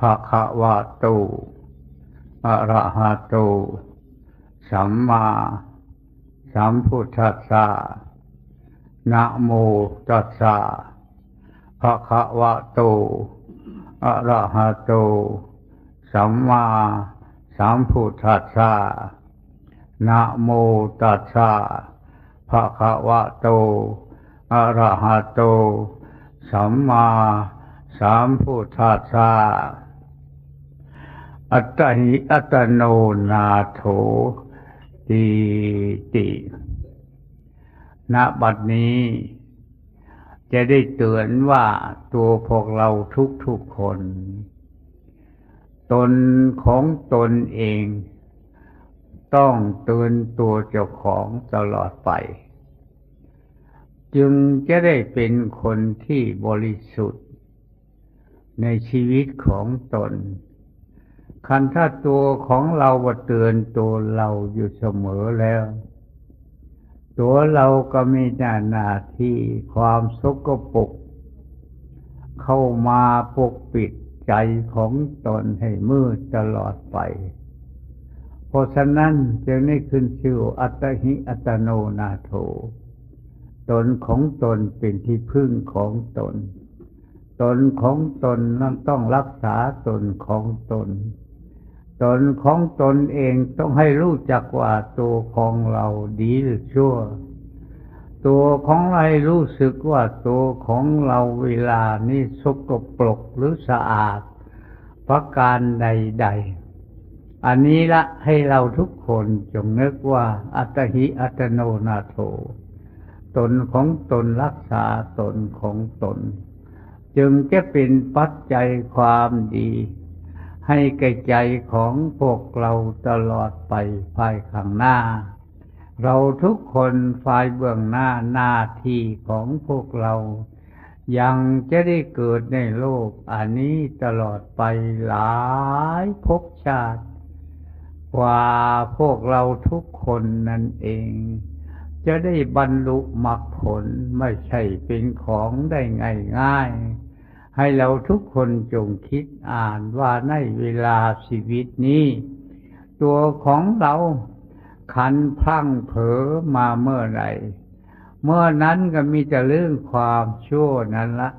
ภะคะวะโต อะระหะโต สัมมาสัมพุทธัสสะ นะโมตัสสะ ภะคะวะโต อะระหะโต สัมมาสัมพุทธัสสะ นะโมตัสสะ ภะคะวะโต อะระหะโต สัมมาสัมพุทธัสสะ อัตหิอัตโนนาโถตีติณบัดนี้ จะได้เตือนว่าตัวพวกเราทุกๆคน ตนของตนเอง ต้องเตือนตัวเจ้าของตลอดไป จึงจะได้เป็นคนที่บริสุทธิ์ ในชีวิตของตน คันถ้าตัวของเราว่าเตือนตัวเราอยู่เสมอแล้ว ตัวเราก็มีหน้าหน้าที่ความสกปรกเข้ามาปกปิดใจของตนให้มืดตลอดไป เพราะฉะนั้นจึงได้ขึ้นชื่ออัตหิอัตโนนาโถ ตนของตนเป็นที่พึ่งของตน ตนของตนนั้นต้องรักษาตนของตน ตนของตนเองต้องให้รู้จักว่าตัวของเราดีหรือชั่ว ตัวของเราให้รู้สึกว่าตัวของเราเวลานี้สกปรกหรือสะอาดประการใด ๆ อันนี้ละให้เราทุกคนจงนึกว่าอัตหิอัตโนนาโถ ตนของตนรักษาตนของตน จึงจะเป็นปัจจัยความดี ให้แก่ใจของพวกเราตลอดไปภายข้างหน้า เราทุกคนฝ่ายเบื้องหน้าหน้าที่ของพวกเรา ยังจะได้เกิดในโลกอันนี้ตลอดไปหลายภพชาติ กว่าพวกเราทุกคนนั่นเอง จะได้บรรลุมรรคผลไม่ใช่เป็นของได้ง่ายๆ ให้เราทุกคนจงคิดอ่านว่าในเวลาชีวิตนี้ ตัวของเราขันพลั้งเผลอมาเมื่อไหร่ เมื่อนั้นก็มีแต่เรื่องความชั่วนั้นละ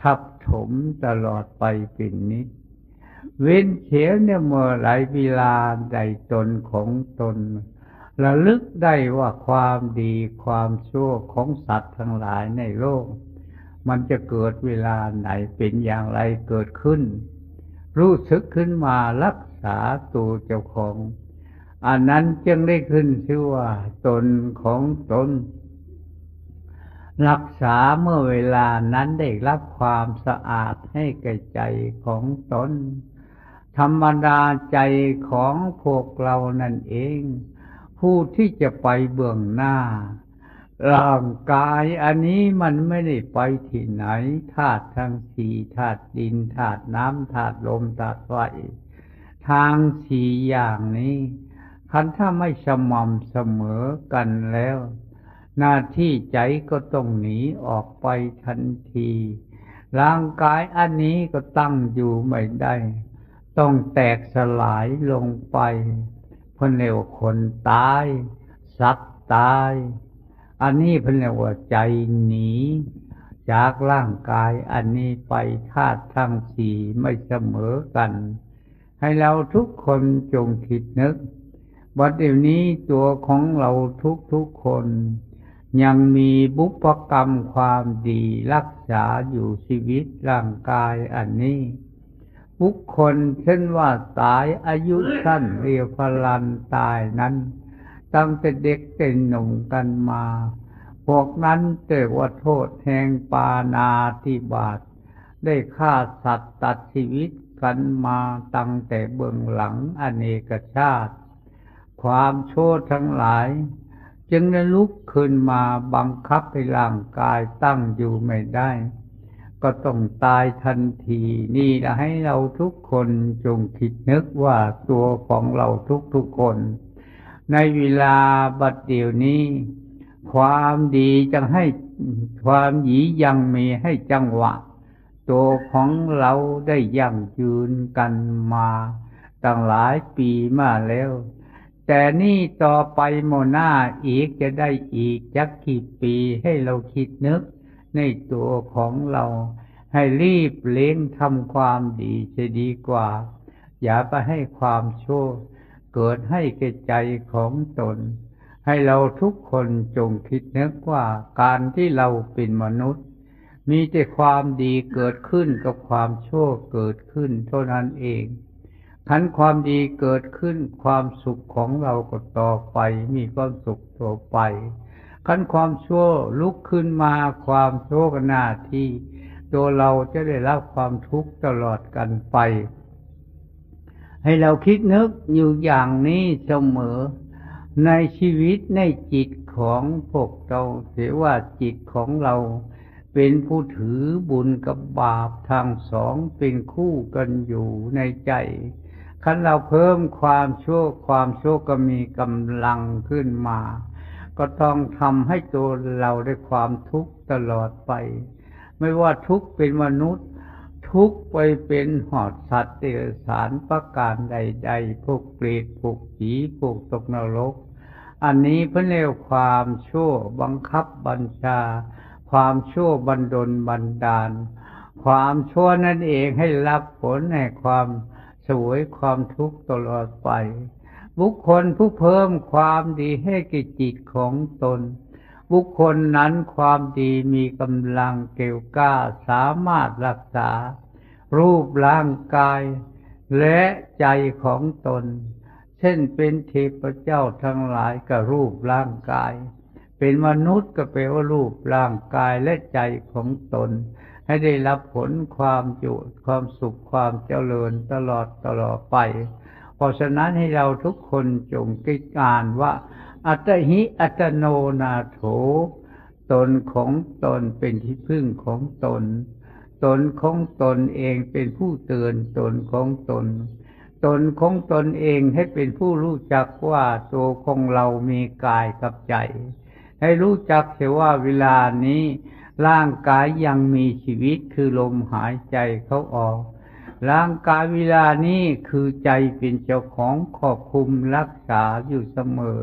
ทับถมตลอดไปเป็นนิดเว้นเฉียเนี่ยเมื่อไหรเวลาใดตนของตนระลึกได้ว่าความดีความชั่วของสัตว์ทั้งหลายในโลก มันจะเกิดเวลาไหนเป็นอย่างไรเกิดขึ้น รู้สึกขึ้นมารักษาตัวเจ้าของ อันนั้นจึงได้ขึ้นชื่อว่าตนของตน รักษาเมื่อเวลานั้นได้รับความสะอาดให้แก่ใจของตน ธรรมดาใจของพวกเรานั่นเอง ผู้ที่จะไปเบื้องหน้า ร่างกายอันนี้มันไม่ได้ไปที่ไหนธาตุทั้งสี่ธาตุดินธาตุน้ำธาตุลมธาตุไฟทางสี่อย่างนี้คันถ้าไม่สม่ำเสมอกันแล้ว หน้าที่ใจก็ต้องหนีออกไปทันที ร่างกายอันนี้ก็ตั้งอยู่ไม่ได้ ต้องแตกสลายลงไปเพราะเรียวคนตาย สัตว์ตาย อันนี้เพนเรียกว่าใจหนีจากร่างกายอันนี้ไปธาตุทั้งสี่ไม่เสมอกัน ให้เราทุกคนจงคิดนึกว่าเดี๋ยวนี้ตัวของเราทุกๆคน ยังมีบุพกรรมความดีรักษาอยู่ชีวิตร่างกายอันนี้ บุคคลเช่นว่าตายอายุสั้นเรียวพลันตายนั้น ตั้งแต่เด็กเป็นหนุ่มกันมา พวกนั้นเรียกว่าโทษแห่งปานาติบาตได้ฆ่าสัตว์ตัดชีวิตกันมาตั้งแต่เบื้องหลังอเนกชาติ ความโชดทั้งหลาย จึงได้ลุกขึ้นมาบังคับให้ร่างกายตั้งอยู่ไม่ได้ ก็ต้องตายทันทีนี่ละให้เราทุกคนจงคิดนึกว่าตัวของเราทุกๆคน ในเวลาบัดเดี๋ยวนี้ ความดีจะให้ความหยียังมีให้จังหวะ ตัวของเราได้ยั่งยืนกันมาตั้งหลายปีมาแล้ว แต่นี่ต่อไปโมหน้าอีกจะได้อีกจักกี่ปีให้เราคิดนึก ในตัวของเรา ให้รีบเล้งทำความดีจะดีกว่า อย่าไปให้ความชั่ว เกิดให้แก่ใจของตน ให้เราทุกคนจงคิดนึกว่าการที่เราเป็นมนุษย์ มีแต่ความดีเกิดขึ้นกับความชั่วเกิดขึ้นเท่านั้นเองขันความดีเกิดขึ้นความสุขของเราก็ต่อไป มีความสุขต่อไปขันความชั่วลุกขึ้นมาความชั่วกหน้าที่ ตัวเราจะได้รับความทุกข์ตลอดกันไป ให้เราคิดนึกอยู่อย่างนี้เสมอ ในชีวิตในจิตของพวกเราเสียว่าจิตของเราเป็นผู้ถือบุญกับบาปทางสองเป็นคู่กันอยู่ในใจคันเราเพิ่มความชั่วความชั่วก็มีกำลังขึ้นมา ก็ต้องทำให้ตัวเราได้ความทุกข์ตลอดไป ไม่ว่าทุกข์เป็นมนุษย์ ทุกไปเป็นหอดสัตว์เดรัจฉานประการใดๆพวกเปรตพวกผีพวกตกนรก อันนี้เพื่อเรียกความชั่วบังคับบัญชา ความชั่วบันดลบันดาล ความชั่วนั่นเองให้รับผลในความสวยความทุกข์ตลอดไป บุคคลผู้เพิ่มความดีให้กิจิตของตน บุคคลนั้นความดีมีกำลังเกี่ยวกล้าสามารถรักษา รูปร่างกาย และใจของตน เช่นเป็นเทพเจ้าทั้งหลายกับรูปร่างกาย เป็นมนุษย์ก็แปลว่ารูปร่างกายและใจของตน ให้ได้รับผลความจุความสุขความเจริญตลอดตลอดไป เพราะฉะนั้นให้เราทุกคนจงกิจการว่า อัตหิอัตโนนาโถตนของตนเป็นที่พึ่งของตน ตนของตนเองเป็นผู้เตือนตนของตน ตนของตนเองให้เป็นผู้รู้จักว่าตัวของเรามีกายกับใจ ให้รู้จักเสียว่าเวลานี้ ร่างกายยังมีชีวิตคือลมหายใจเขาออก ร่างกายเวลานี้คือใจเป็นเจ้าของขอบคุมรักษาอยู่เสมอ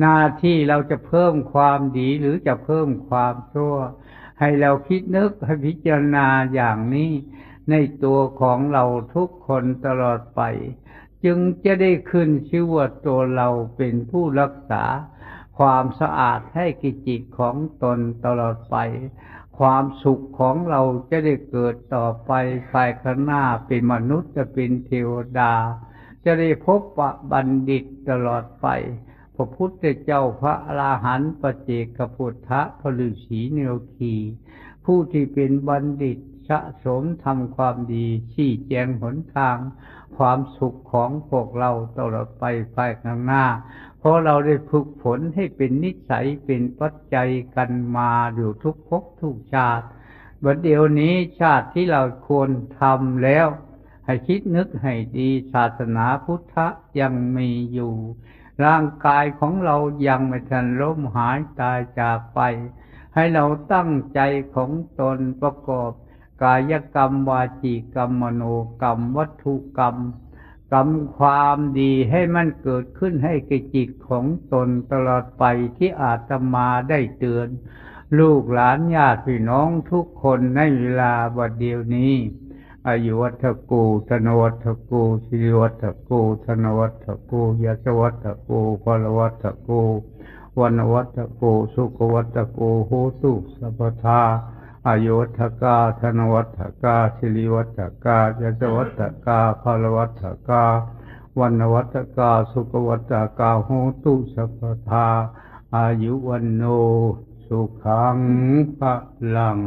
หน้าที่เราจะเพิ่มความดีหรือจะเพิ่มความชั่ว ให้เราคิดนึกให้พิจารณาอย่างนี้ ในตัวของเราทุกคนตลอดไป จึงจะได้ขึ้นชื่อว่าตัวเราเป็นผู้รักษา ความสะอาดให้กิจิตของตนตลอดไป ความสุขของเราจะได้เกิดต่อไปภายข้างหน้าเป็นมนุษย์จะเป็นเทวดา จะได้พบปะบัณฑิตตลอดไป พระพุทธเจ้าพระอราหันต์ปเจกพุทธะพฤษีเนวคีผู้ที่เป็นบัณฑิตสะสมทำความดีชี้แจงหนทาง ความสุขของพวกเราตลอดไปภายข้างหน้า เพราะเราได้ฝึกฝนให้เป็นนิสัยเป็นปัจจัยกันมาอยู่ทุกภพทุกชาติบัดเดี๋ยวนี้ชาติที่เราควรทำแล้ว ให้คิดนึกให้ดีศาสนาพุทธยังมีอยู่ ร่างกายของเรายังไม่ทันล้มหายตายจากไป ให้เราตั้งใจของตนประกอบ กายกรรมวาจีกรรมมโนกรรมวัตถุกรรมทำความดีให้มันเกิดขึ้นให้กิจิตของตนตลอดไปที่อาตมาได้เตือน ลูกหลานญาติพี่น้องทุกคนในเวลาบัดเดียวนี้ อายุวัฒกูธนวัฒกูสิริวัฒกูธนวัฒกูยศวัฒกูพลวัฒกูวันวัฒกูสุขวัฒกูโหตุสัพทาอายุวัฒกาธนวัฒกาสิริวัฒกายศวัฒกาพลวัฒกาวันวัฒกาสุขวัฒกาโหตุสัพทาอายุวันโนสุขังพลัง